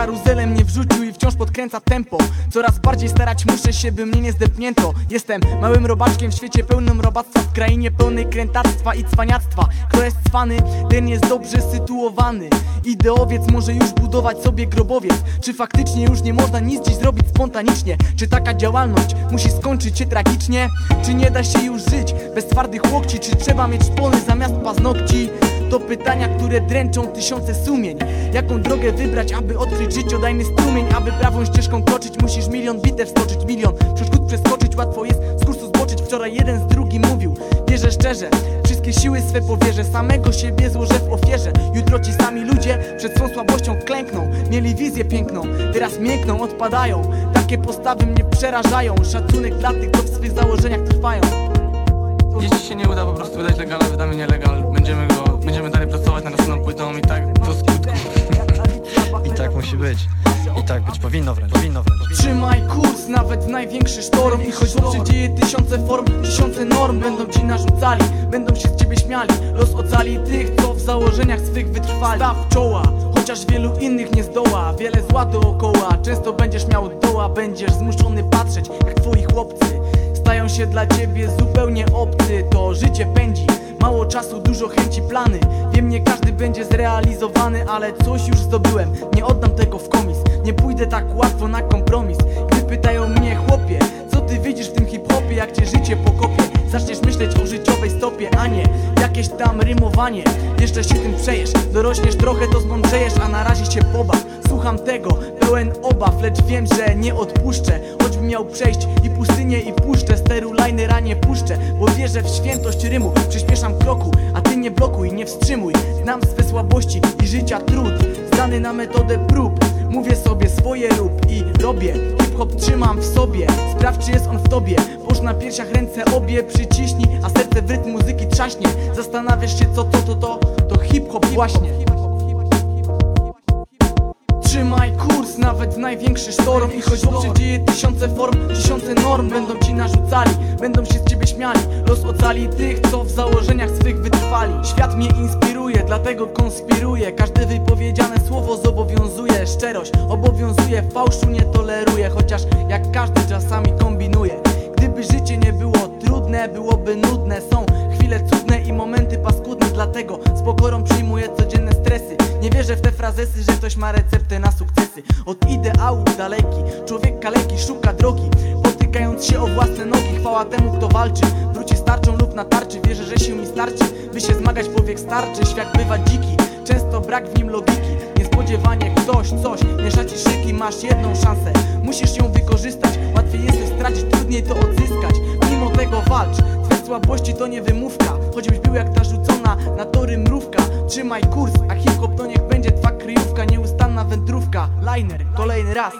karuzelę mnie wrzucił i wciąż podkręca tempo Coraz bardziej starać muszę się, by mnie nie zdepnięto Jestem małym robaczkiem w świecie pełnym robactwa W krainie pełnej krętactwa i cwaniactwa Kto jest cwany, ten jest dobrze sytuowany Ideowiec może już budować sobie grobowiec Czy faktycznie już nie można nic dziś zrobić spontanicznie? Czy taka działalność musi skończyć się tragicznie? Czy nie da się już żyć bez twardych łokci? Czy trzeba mieć szpony zamiast paznokci? To pytania, które dręczą tysiące sumień. Jaką drogę wybrać, aby odkryć życiodajny strumień Aby prawą ścieżką kroczyć, musisz milion bitew stoczyć Milion. Przeszkód przeskoczyć, łatwo jest z kursu zboczyć. Wczoraj jeden z drugim mówił, wierzę szczerze. Wszystkie siły swe powierzę, samego siebie złożę w ofierze. Jutro ci sami ludzie przed swą słabością klękną. Mieli wizję piękną, teraz miękną, odpadają. Takie postawy mnie przerażają. Szacunek dla tych, co w swych założeniach trwają. Jeśli się nie uda po prostu wydać legala, wydamy nielegal Będziemy go, i tak do skutku I tak musi być. I tak być powinno wręcz. Powinno wręcz. Trzymaj kurs, nawet w największy sztorm I choć dzieje tysiące form, tysiące norm Będą ci narzucali, będą się z ciebie śmiali Los ocali tych, co w założeniach swych wytrwali Staw czoła, chociaż wielu innych nie zdoła Wiele zła dookoła, często będziesz miał doła Będziesz zmuszony patrzeć, jak twoi chłopcy Stają się dla ciebie zupełnie obcy To życie pędzi, mało czasu, dużo chęci, plany. Wiem, nie każdy będzie zrealizowany Ale coś już zdobyłem, nie oddam tego w komis. Nie pójdę tak łatwo na kompromis. Gdy pytają mnie, chłopie Co ty widzisz w tym hip-hopie, jak cię życie pokopie? Zaczniesz myśleć o życiowej stopie, a nie Jakieś tam rymowanie. Jeszcze się tym przejesz, dorośniesz trochę to zmądrzejesz A na razie się pobaw. Słucham tego, pełen obaw Lecz wiem, że nie odpuszczę. Choćbym miał przejść i pustynię i puszczę Steru linera nie puszczę Bo wierzę w świętość rymu. Przyspieszam kroku, a ty nie blokuj, nie wstrzymuj. Znam swe słabości i życia trud Zdany na metodę prób. Mówię sobie swoje rób i robię Hip-hop trzymam w sobie. Sprawdź czy jest on w tobie. Połóż na piersiach ręce obie Przyciśnij, a serce w rytm muzyki trzaśnie. Zastanawiasz się co to to to? To hip-hop właśnie. Trzymaj kurs, nawet największy sztorm I choć dzieje tysiące form, tysiące norm Będą ci narzucali, będą się z ciebie śmiali. Los ocali tych, co w założeniach swych wytrwali. Świat mnie inspiruje, dlatego konspiruję. Każde wypowiedziane słowo Szczerość. Obowiązuje, fałszu nie toleruje Chociaż jak każdy czasami kombinuje. Gdyby życie nie było trudne, byłoby nudne. Są chwile cudne i momenty paskudne Dlatego z pokorą przyjmuję codzienne stresy. Nie wierzę w te frazesy, że ktoś ma receptę na sukcesy. Od ideału daleki, człowiek kaleki szuka drogi. Potykając się o własne nogi, chwała temu kto walczy. Wróci starczą lub na tarczy, wierzę, że sił mi starczy By się zmagać powiek starczy, świat bywa dziki Często brak w nim logiki Niespodziewanie ktoś, coś, miesza ci szyki Masz jedną szansę, musisz ją wykorzystać. Łatwiej jest stracić, trudniej to odzyskać. Mimo tego walcz, twe słabości to nie wymówka. Choćbyś był jak ta rzucona na tory mrówka. Trzymaj kurs, a hip-hop to niech będzie twa kryjówka. Nieustanna wędrówka, liner, kolejny raz